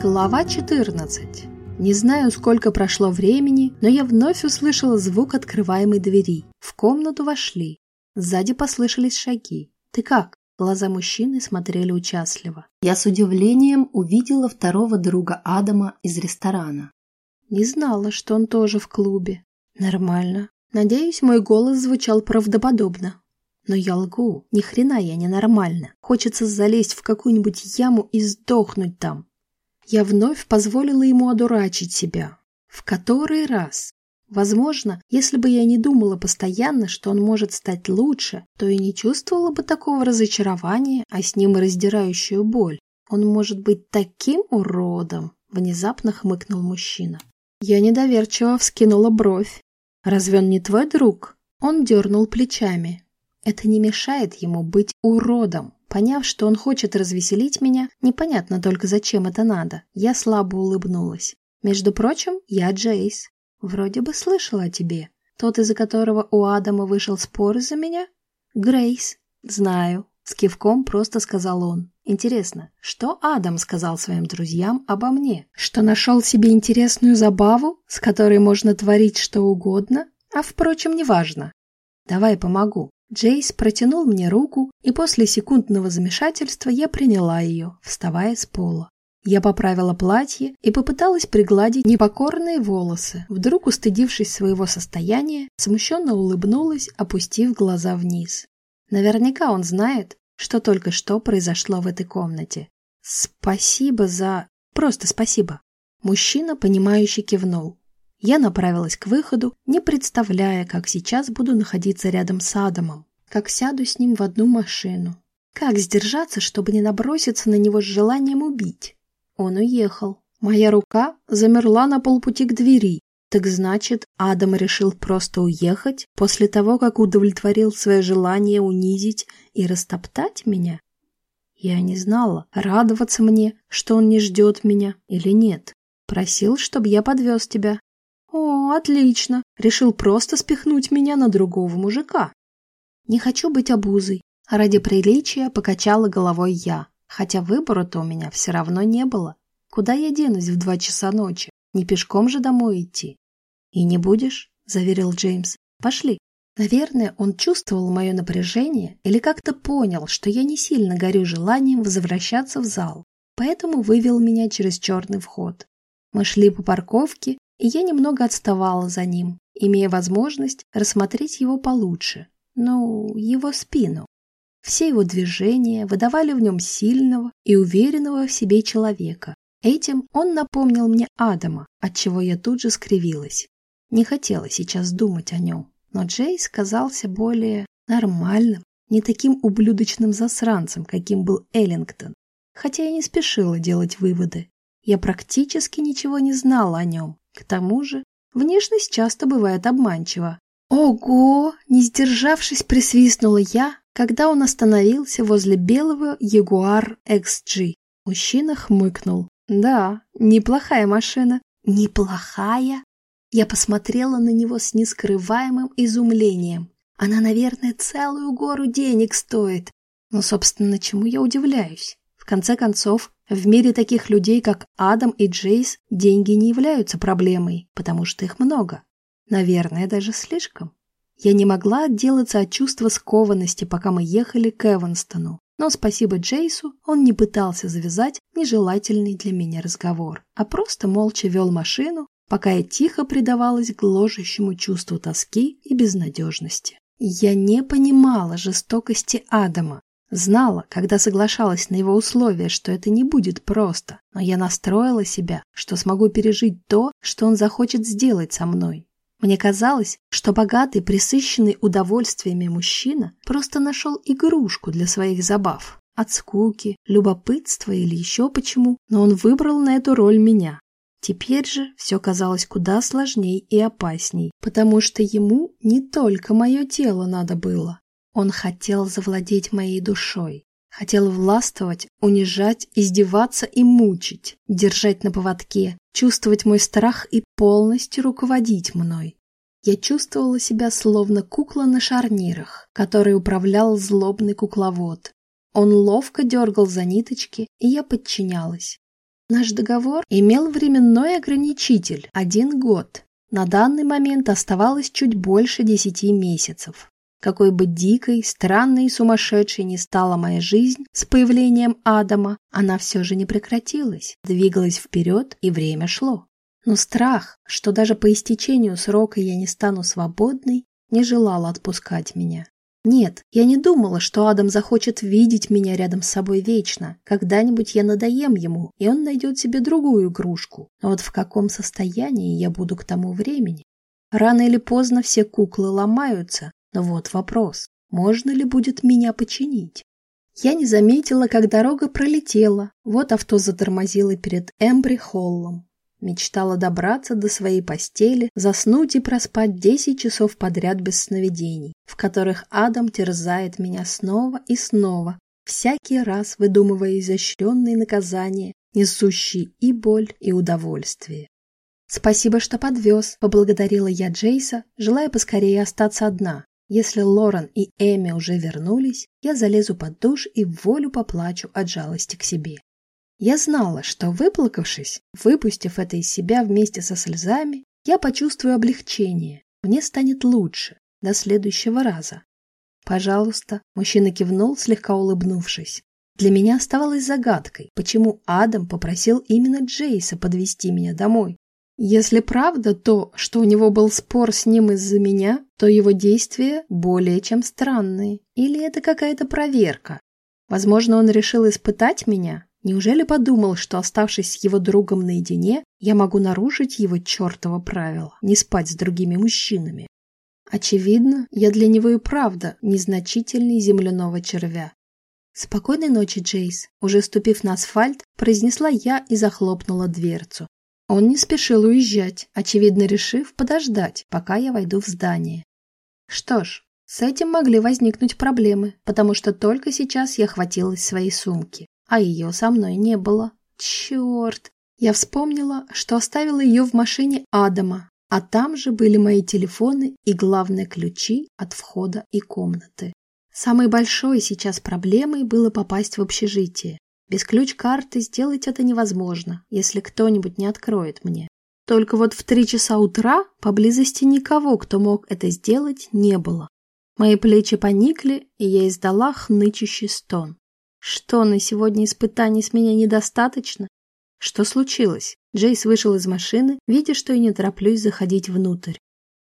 Глава 14. Не знаю, сколько прошло времени, но я вновь услышала звук открываемой двери. В комнату вошли. Сзади послышались шаги. «Ты как?» Глаза мужчины смотрели участливо. Я с удивлением увидела второго друга Адама из ресторана. Не знала, что он тоже в клубе. Нормально. Надеюсь, мой голос звучал правдоподобно. Но я лгу. Ни хрена я не нормально. Хочется залезть в какую-нибудь яму и сдохнуть там. Я вновь позволила ему одурачить себя. В который раз? Возможно, если бы я не думала постоянно, что он может стать лучше, то и не чувствовала бы такого разочарования, а с ним и раздирающую боль. Он может быть таким уродом, внезапно хмыкнул мужчина. Я недоверчиво вскинула бровь. Разве он не твой друг? Он дернул плечами. Это не мешает ему быть уродом. Поняв, что он хочет развеселить меня, непонятно только зачем это надо, я слабо улыбнулась. Между прочим, я Джейс. Вроде бы слышала о тебе. Тот, из-за которого у Адама вышел спор из-за меня? Грейс. Знаю. С кивком просто сказал он. Интересно, что Адам сказал своим друзьям обо мне? Что нашел себе интересную забаву, с которой можно творить что угодно? А впрочем, неважно. Давай помогу. Джейс протянул мне руку, и после секундного замешательства я приняла ее, вставая с пола. Я поправила платье и попыталась пригладить непокорные волосы. Вдруг, устыдившись своего состояния, смущенно улыбнулась, опустив глаза вниз. Наверняка он знает, что только что произошло в этой комнате. Спасибо за... Просто спасибо. Мужчина, понимающе кивнул. Я направилась к выходу, не представляя, как сейчас буду находиться рядом с Адамом, как сяду с ним в одну машину. Как сдержаться, чтобы не наброситься на него с желанием убить? Он уехал. Моя рука замерла на полпути к двери. Так значит, Адам решил просто уехать после того, как удовлетворил свое желание унизить и растоптать меня? Я не знала, радоваться мне, что он не ждет меня или нет. Просил, чтобы я подвез тебя. О, отлично. Решил просто спихнуть меня на другого мужика. Не хочу быть обузой. Ради приличия покачала головой я, хотя выбора-то у меня все равно не было. Куда я денусь в два часа ночи? Не пешком же домой идти. И не будешь, заверил Джеймс. Пошли. Наверное, он чувствовал мое напряжение или как-то понял, что я не сильно горю желанием возвращаться в зал, поэтому вывел меня через черный вход. Мы шли по парковке, и я немного отставала за ним, имея возможность рассмотреть его получше, ну, его спину. Все его движения выдавали в нем сильного и уверенного в себе человека. Этим он напомнил мне Адама, от чего я тут же скривилась. Не хотела сейчас думать о нем, но Джейс казался более нормальным, не таким ублюдочным засранцем, каким был Эллингтон, хотя я не спешила делать выводы. Я практически ничего не знала о нем, к тому же, внешность часто бывает обманчива. Ого! Не сдержавшись, присвистнула я, когда он остановился возле белого Jaguar XG. Мужчина хмыкнул. Да, неплохая машина. Неплохая? Я посмотрела на него с нескрываемым изумлением. Она, наверное, целую гору денег стоит. Но, собственно, чему я удивляюсь? В конце концов, в мире таких людей, как Адам и Джейс, деньги не являются проблемой, потому что их много. Наверное, даже слишком. Я не могла отделаться от чувства скованности, пока мы ехали к Эванстону. Но спасибо Джейсу, он не пытался завязать нежелательный для меня разговор, а просто молча вел машину, пока я тихо предавалась гложущему чувству тоски и безнадежности. Я не понимала жестокости Адама, Знала, когда соглашалась на его условия, что это не будет просто, но я настроила себя, что смогу пережить то, что он захочет сделать со мной. Мне казалось, что богатый, присыщенный удовольствиями мужчина просто нашел игрушку для своих забав. От скуки, любопытства или еще почему, но он выбрал на эту роль меня. Теперь же все казалось куда сложней и опасней, потому что ему не только мое тело надо было, он хотел завладеть моей душой, хотел властвовать, унижать, издеваться и мучить, держать на поводке, чувствовать мой страх и полностью руководить мной. Я чувствовала себя словно кукла на шарнирах, которой управлял злобный кукловод. Он ловко дергал за ниточки, и я подчинялась. Наш договор имел временной ограничитель – один год. На данный момент оставалось чуть больше десяти месяцев. Какой бы дикой, странной и сумасшедшей ни стала моя жизнь с появлением Адама, она все же не прекратилась, двигалась вперед, и время шло. Но страх, что даже по истечению срока я не стану свободной, не желал отпускать меня. Нет, я не думала, что Адам захочет видеть меня рядом с собой вечно. Когда-нибудь я надоем ему, и он найдет себе другую игрушку. Но вот в каком состоянии я буду к тому времени? Рано или поздно все куклы ломаются, но вот вопрос, можно ли будет меня починить? Я не заметила, как дорога пролетела. Вот авто затормозило перед Эмбри-Холлом. Мечтала добраться до своей постели, заснуть и проспать десять часов подряд без сновидений, в которых Адам терзает меня снова и снова, всякий раз выдумывая изощренные наказания, несущие и боль, и удовольствие. «Спасибо, что подвез», — поблагодарила я Джейса, желая поскорее остаться одна. Если Лорен и Эми уже вернулись, я залезу под душ и в волю поплачу от жалости к себе. Я знала, что выплакавшись, выпустив это из себя вместе со слезами, я почувствую облегчение. Мне станет лучше. До следующего раза. Пожалуйста, мужчина кивнул, слегка улыбнувшись. Для меня оставалось загадкой, почему Адам попросил именно Джейса подвести меня домой. Если правда то, что у него был спор с ним из-за меня, то его действия более чем странные. Или это какая-то проверка? Возможно, он решил испытать меня, Неужели подумал, что, оставшись с его другом наедине, я могу нарушить его чертово правило – не спать с другими мужчинами? Очевидно, я для него и правда незначительный земляного червя. «Спокойной ночи, Джейс», уже ступив на асфальт, произнесла я и захлопнула дверцу. Он не спешил уезжать, очевидно решив подождать, пока я войду в здание. Что ж, с этим могли возникнуть проблемы, потому что только сейчас я хватилась своей сумки а ее со мной не было. Черт! Я вспомнила, что оставила ее в машине Адама, а там же были мои телефоны и, главные ключи от входа и комнаты. Самой большой сейчас проблемой было попасть в общежитие. Без ключ-карты сделать это невозможно, если кто-нибудь не откроет мне. Только вот в три часа утра поблизости никого, кто мог это сделать, не было. Мои плечи поникли, и я издала хнычущий стон. Что, на сегодня испытаний с меня недостаточно? Что случилось? Джейс вышел из машины, видя, что я не тороплюсь заходить внутрь.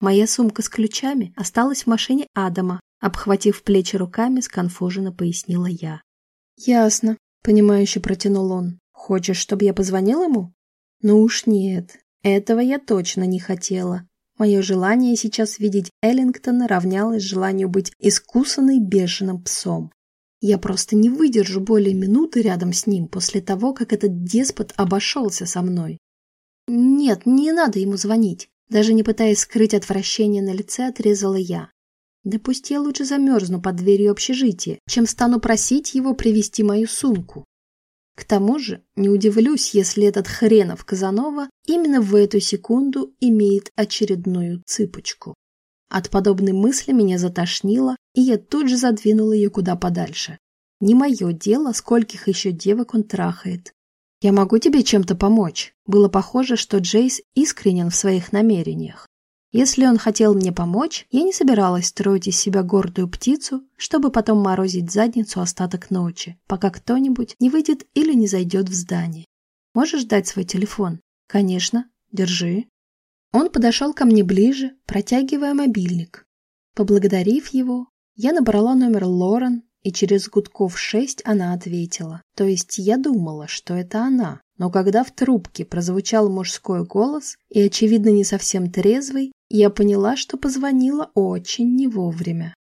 Моя сумка с ключами осталась в машине Адама, обхватив плечи руками, сконфуженно пояснила я. «Ясно», — понимающе протянул он. «Хочешь, чтобы я позвонил ему?» «Ну уж нет, этого я точно не хотела. Мое желание сейчас видеть Эллингтона равнялось желанию быть искусанной бешеным псом. Я просто не выдержу более минуты рядом с ним после того, как этот деспот обошелся со мной. Нет, не надо ему звонить. Даже не пытаясь скрыть отвращение на лице, отрезала я. Да пусть я лучше замерзну под дверью общежития, чем стану просить его привезти мою сумку. К тому же не удивлюсь, если этот хренов Казанова именно в эту секунду имеет очередную цыпочку. От подобной мысли меня затошнило, и я тут же задвинула ее куда подальше. Не мое дело, скольких еще девок он трахает. «Я могу тебе чем-то помочь?» Было похоже, что Джейс искренен в своих намерениях. Если он хотел мне помочь, я не собиралась строить из себя гордую птицу, чтобы потом морозить задницу остаток ночи, пока кто-нибудь не выйдет или не зайдет в здание. Можешь дать свой телефон? Конечно. Держи. Он подошел ко мне ближе, протягивая мобильник. Поблагодарив его, я набрала номер Лорен, и через гудков шесть она ответила. То есть я думала, что это она. Но когда в трубке прозвучал мужской голос, и, очевидно, не совсем трезвый, я поняла, что позвонила очень не вовремя.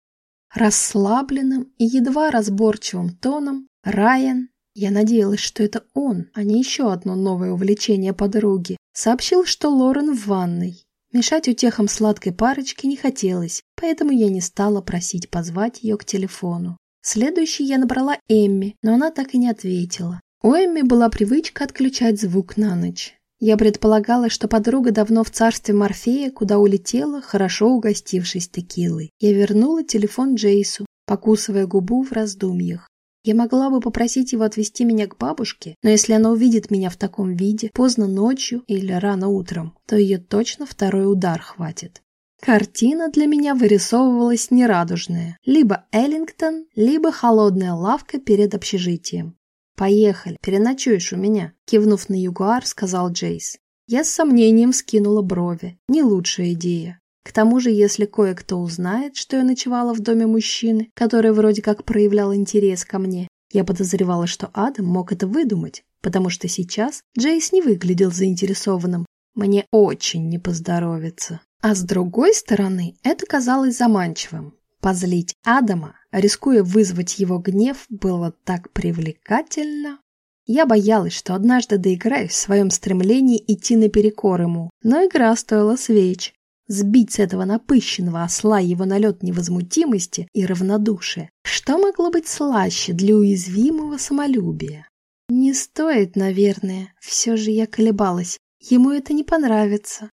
Расслабленным и едва разборчивым тоном Райан я надеялась, что это он, а не еще одно новое увлечение подруги. Сообщил, что Лорен в ванной. Мешать утехам сладкой парочки не хотелось, поэтому я не стала просить позвать ее к телефону. Следующий я набрала Эмми, но она так и не ответила. У Эмми была привычка отключать звук на ночь. Я предполагала, что подруга давно в царстве Морфея, куда улетела, хорошо угостившись текилой. Я вернула телефон Джейсу, покусывая губу в раздумьях. Я могла бы попросить его отвезти меня к бабушке, но если она увидит меня в таком виде, поздно ночью или рано утром, то ее точно второй удар хватит. Картина для меня вырисовывалась нерадужная. Либо Эллингтон, либо холодная лавка перед общежитием. «Поехали, переночуешь у меня», — кивнув на Ягуар, сказал Джейс. Я с сомнением скинула брови. Не лучшая идея. К тому же, если кое-кто узнает, что я ночевала в доме мужчины, который вроде как проявлял интерес ко мне, я подозревала, что Адам мог это выдумать, потому что сейчас Джейс не выглядел заинтересованным. Мне очень не поздоровится. А с другой стороны, это казалось заманчивым. Позлить Адама, рискуя вызвать его гнев, было так привлекательно. Я боялась, что однажды доиграюсь в своем стремлении идти наперекор ему, но игра стоила свеч. Сбить с этого напыщенного осла его налет невозмутимости и равнодушия. Что могло быть слаще для уязвимого самолюбия? Не стоит, наверное. Все же я колебалась. Ему это не понравится.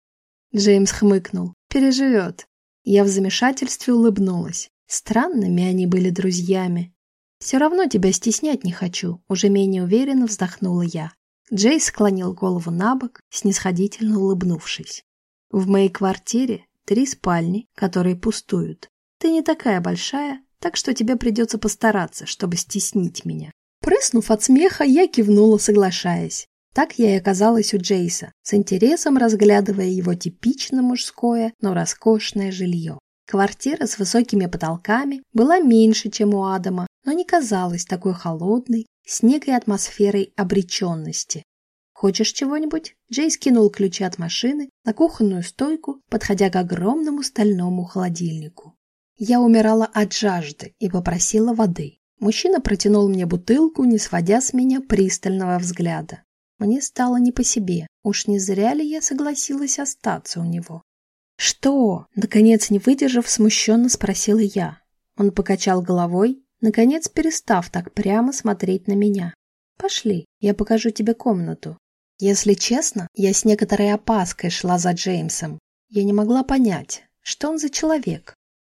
Джеймс хмыкнул. «Переживет». Я в замешательстве улыбнулась. Странными они были друзьями. «Все равно тебя стеснять не хочу», — уже менее уверенно вздохнула я. Джейс склонил голову на бок, снисходительно улыбнувшись. «В моей квартире три спальни, которые пустуют. Ты не такая большая, так что тебе придется постараться, чтобы стеснить меня». Прыснув от смеха, я кивнула, соглашаясь. Так я и оказалась у Джейса, с интересом разглядывая его типично мужское, но роскошное жилье. Квартира с высокими потолками была меньше, чем у Адама, но не казалась такой холодной, с некой атмосферой обреченности. «Хочешь чего-нибудь?» Джейс кинул ключи от машины на кухонную стойку, подходя к огромному стальному холодильнику. Я умирала от жажды и попросила воды. Мужчина протянул мне бутылку, не сводя с меня пристального взгляда. Мне стало не по себе. Уж не зря ли я согласилась остаться у него? «Что?» — наконец, не выдержав, смущенно спросила я. Он покачал головой, наконец перестав так прямо смотреть на меня. «Пошли, я покажу тебе комнату». Если честно, я с некоторой опаской шла за Джеймсом. Я не могла понять, что он за человек.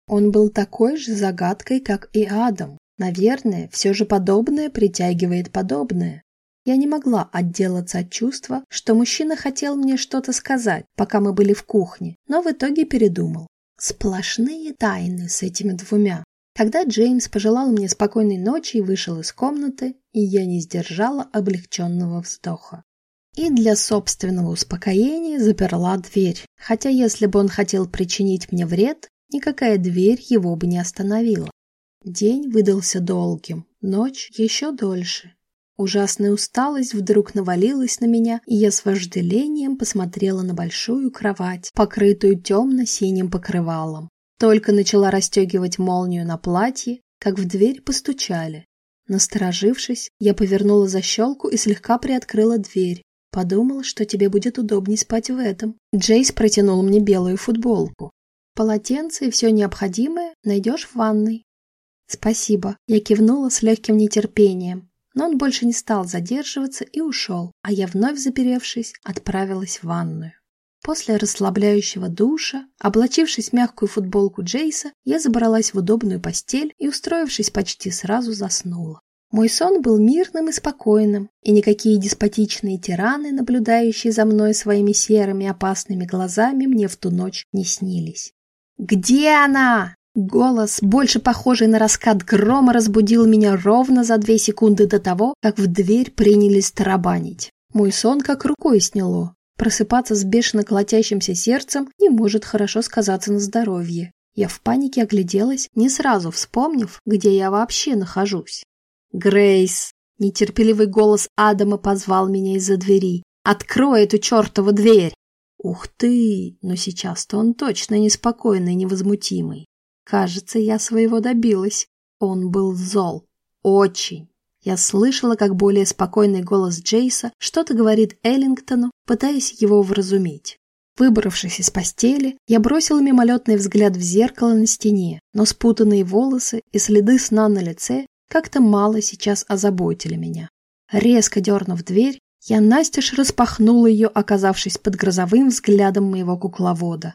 Он был такой же загадкой, как и Адам. Наверное, все же подобное притягивает подобное. Я не могла отделаться от чувства, что мужчина хотел мне что-то сказать, пока мы были в кухне, но в итоге передумал. Сплошные тайны с этими двумя. Когда Джеймс пожелал мне спокойной ночи и вышел из комнаты, и я не сдержала облегченного вздоха. И для собственного успокоения заперла дверь, хотя если бы он хотел причинить мне вред, никакая дверь его бы не остановила. День выдался долгим, ночь еще дольше. Ужасная усталость вдруг навалилась на меня, и я с вожделением посмотрела на большую кровать, покрытую темно-синим покрывалом. Только начала расстегивать молнию на платье, как в дверь постучали. Насторожившись, я повернула защелку и слегка приоткрыла дверь. Подумала, что тебе будет удобней спать в этом. Джейс протянул мне белую футболку. Полотенце и все необходимое найдешь в ванной. Спасибо. Я кивнула с легким нетерпением. Но он больше не стал задерживаться и ушел, а я, вновь заперевшись, отправилась в ванную. После расслабляющего душа, облачившись в мягкую футболку Джейса, я забралась в удобную постель и, устроившись почти сразу, заснула. Мой сон был мирным и спокойным, и никакие деспотичные тираны, наблюдающие за мной своими серыми опасными глазами, мне в ту ночь не снились. «Где она?» Голос, больше похожий на раскат грома, разбудил меня ровно за две секунды до того, как в дверь принялись тарабанить. Мой сон как рукой сняло. Просыпаться с бешено колотящимся сердцем не может хорошо сказаться на здоровье. Я в панике огляделась, не сразу вспомнив, где я вообще нахожусь. «Грейс!» — нетерпеливый голос Адама позвал меня из-за двери. «Открой эту чертову дверь!» Ух ты! Но сейчас-то он точно неспокойный, невозмутимый. Кажется, я своего добилась. Он был зол. Очень. Я слышала, как более спокойный голос Джейса что-то говорит Эллингтону, пытаясь его вразумить. Выбравшись из постели, я бросила мимолетный взгляд в зеркало на стене, но спутанные волосы и следы сна на лице как-то мало сейчас озаботили меня. Резко дернув дверь, я настежь распахнула ее, оказавшись под грозовым взглядом моего кукловода.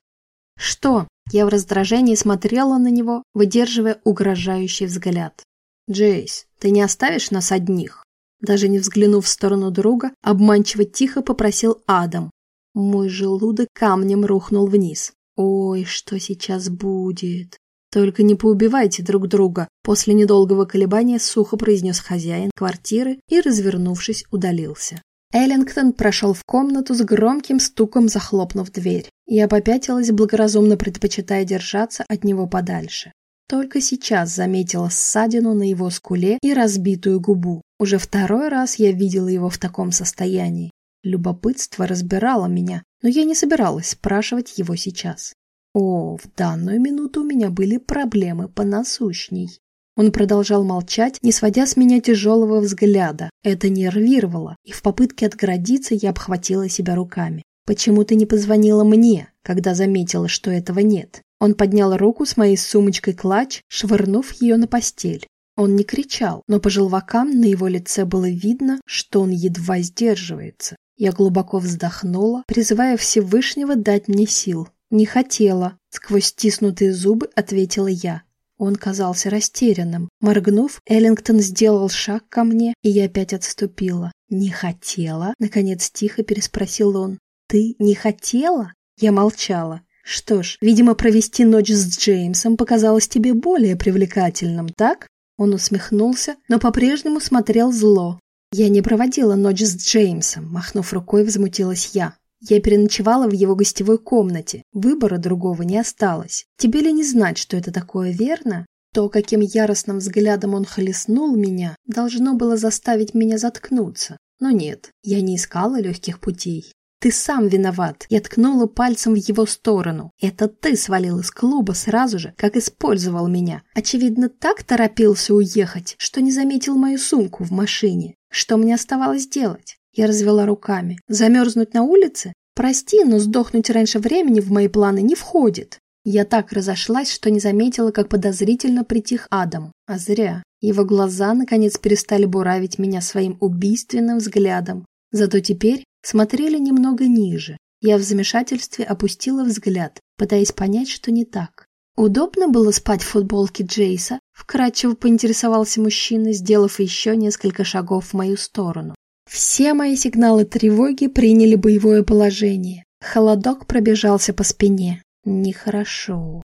«Что?» Я в раздражении смотрела на него, выдерживая угрожающий взгляд. Джейс, ты не оставишь нас одних? Даже не взглянув в сторону друга, обманчиво тихо попросил Адам. Мой желудок камнем рухнул вниз. Ой, что сейчас будет? Только не поубивайте друг друга, после недолгого колебания сухо произнес хозяин квартиры и, развернувшись, удалился. Эллингтон прошел в комнату с громким стуком, захлопнув дверь. Я попятилась, благоразумно предпочитая держаться от него подальше. Только сейчас заметила ссадину на его скуле и разбитую губу. Уже второй раз я видела его в таком состоянии. Любопытство разбирало меня, но я не собиралась спрашивать его сейчас. О, в данную минуту у меня были проблемы понасущней. Он продолжал молчать, не сводя с меня тяжелого взгляда. Это нервировало, и в попытке отгородиться я обхватила себя руками. «Почему ты не позвонила мне, когда заметила, что этого нет?» Он поднял руку с моей сумочкой клатч, швырнув ее на постель. Он не кричал, но по желвакам на его лице было видно, что он едва сдерживается. Я глубоко вздохнула, призывая Всевышнего дать мне сил. «Не хотела», — сквозь стиснутые зубы ответила я. Он казался растерянным. Моргнув, Эллингтон сделал шаг ко мне, и я опять отступила. «Не хотела?» — наконец тихо переспросил он. «Ты не хотела?» Я молчала. Что ж, видимо, провести ночь с Джеймсом показалось тебе более привлекательным, так? Он усмехнулся, но по-прежнему смотрел зло. Я не проводила ночь с Джеймсом, махнув рукой, возмутилась я. Я переночевала в его гостевой комнате. Выбора другого не осталось. Тебе ли не знать, что это такое, верно? То, каким яростным взглядом он хлестнул меня, должно было заставить меня заткнуться. Но нет, я не искала легких путей. Ты сам виноват. Я ткнула пальцем в его сторону. Это ты свалил из клуба сразу же, как использовал меня. Очевидно, так торопился уехать, что не заметил мою сумку в машине. Что мне оставалось делать? Я развела руками. Замерзнуть на улице? Прости, но сдохнуть раньше времени в мои планы не входит. Я так разошлась, что не заметила, как подозрительно притих Адам. А зря. Его глаза, наконец, перестали буравить меня своим убийственным взглядом. Зато теперь смотрели немного ниже. Я в замешательстве опустила взгляд, пытаясь понять, что не так. Удобно было спать в футболке Джейса? Вкратчиво поинтересовался мужчина, сделав еще несколько шагов в мою сторону. Все мои сигналы тревоги приняли боевое положение. Холодок пробежался по спине. Нехорошо.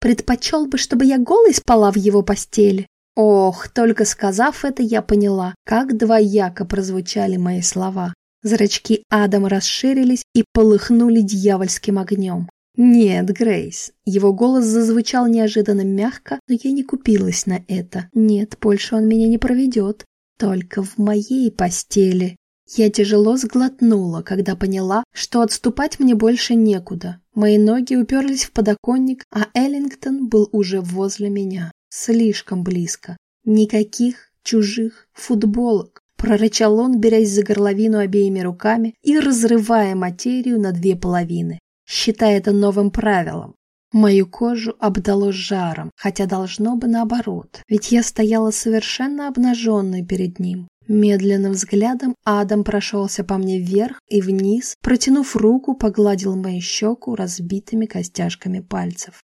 Предпочел бы, чтобы я голой спала в его постели. Ох, только сказав это, я поняла, как двояко прозвучали мои слова. Зрачки Адама расширились и полыхнули дьявольским огнем. «Нет, Грейс». Его голос зазвучал неожиданно мягко, но я не купилась на это. «Нет, больше он меня не проведет. Только в моей постели». Я тяжело сглотнула, когда поняла, что отступать мне больше некуда. Мои ноги уперлись в подоконник, а Эллингтон был уже возле меня. Слишком близко. Никаких чужих футболок прорычал он, берясь за горловину обеими руками и разрывая материю на две половины, считая это новым правилом. Мою кожу обдало жаром, хотя должно бы наоборот, ведь я стояла совершенно обнаженной перед ним. Медленным взглядом Адам прошелся по мне вверх и вниз, протянув руку, погладил мою щеку разбитыми костяшками пальцев.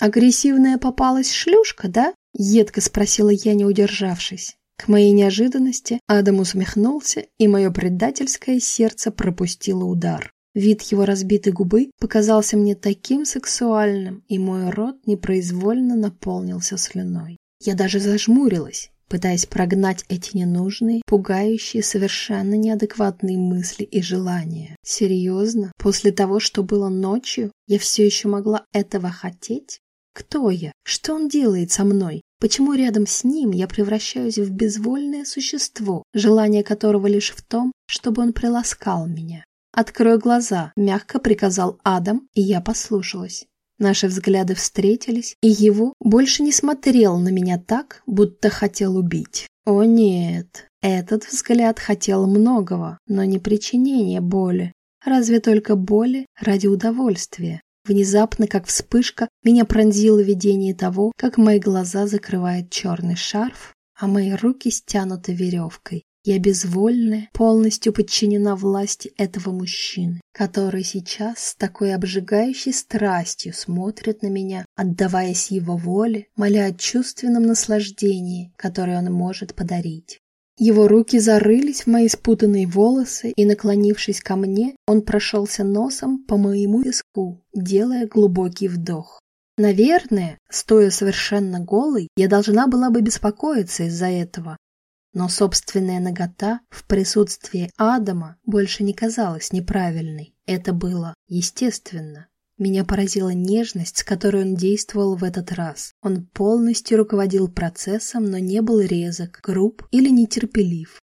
«Агрессивная попалась шлюшка, да?» — едко спросила я, не удержавшись. К моей неожиданности Адам усмехнулся, и мое предательское сердце пропустило удар. Вид его разбитой губы показался мне таким сексуальным, и мой рот непроизвольно наполнился слюной. Я даже зажмурилась, пытаясь прогнать эти ненужные, пугающие, совершенно неадекватные мысли и желания. Серьезно? После того, что было ночью, я все еще могла этого хотеть? Кто я? Что он делает со мной? Почему рядом с ним я превращаюсь в безвольное существо, желание которого лишь в том, чтобы он приласкал меня? «Открой глаза», — мягко приказал Адам, и я послушалась. Наши взгляды встретились, и его больше не смотрел на меня так, будто хотел убить. О нет, этот взгляд хотел многого, но не причинения боли. Разве только боли ради удовольствия. Внезапно, как вспышка, меня пронзило видение того, как мои глаза закрывает черный шарф, а мои руки стянуты веревкой. Я безвольная, полностью подчинена власти этого мужчины, который сейчас с такой обжигающей страстью смотрит на меня, отдаваясь его воле, моля о чувственном наслаждении, которое он может подарить. Его руки зарылись в мои спутанные волосы, и, наклонившись ко мне, он прошелся носом по моему виску, делая глубокий вдох. Наверное, стоя совершенно голой, я должна была бы беспокоиться из-за этого, но собственная нагота в присутствии Адама больше не казалась неправильной. Это было естественно. Меня поразила нежность, с которой он действовал в этот раз. Он полностью руководил процессом, но не был резок, груб или нетерпелив.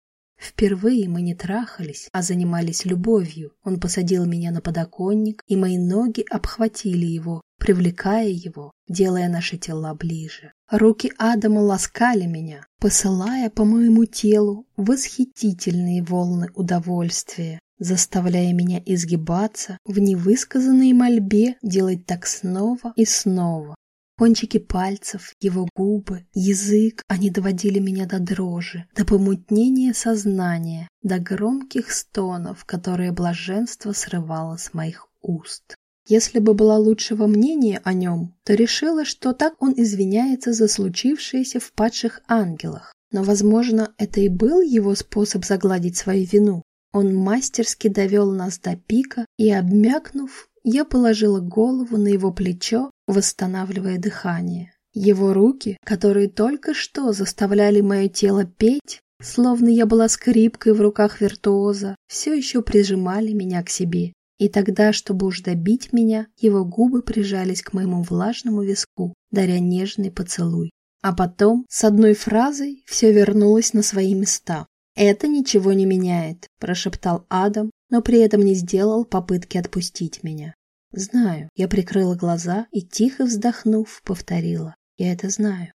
Впервые мы не трахались, а занимались любовью. Он посадил меня на подоконник, и мои ноги обхватили его, привлекая его, делая наши тела ближе. Руки Адама ласкали меня, посылая по моему телу восхитительные волны удовольствия, заставляя меня изгибаться в невысказанной мольбе делать так снова и снова. Кончики пальцев, его губы, язык, они доводили меня до дрожи, до помутнения сознания, до громких стонов, которые блаженство срывало с моих уст. Если бы была лучшего мнения о нем, то решила, что так он извиняется за случившееся в падших ангелах. Но, возможно, это и был его способ загладить свою вину. Он мастерски довел нас до пика, и, обмякнув, я положила голову на его плечо, восстанавливая дыхание. Его руки, которые только что заставляли мое тело петь, словно я была скрипкой в руках виртуоза, все еще прижимали меня к себе. И тогда, чтобы уж добить меня, его губы прижались к моему влажному виску, даря нежный поцелуй. А потом, с одной фразой, все вернулось на свои места. «Это ничего не меняет», – прошептал Адам, но при этом не сделал попытки отпустить меня. «Знаю». Я прикрыла глаза и, тихо вздохнув, повторила. «Я это знаю».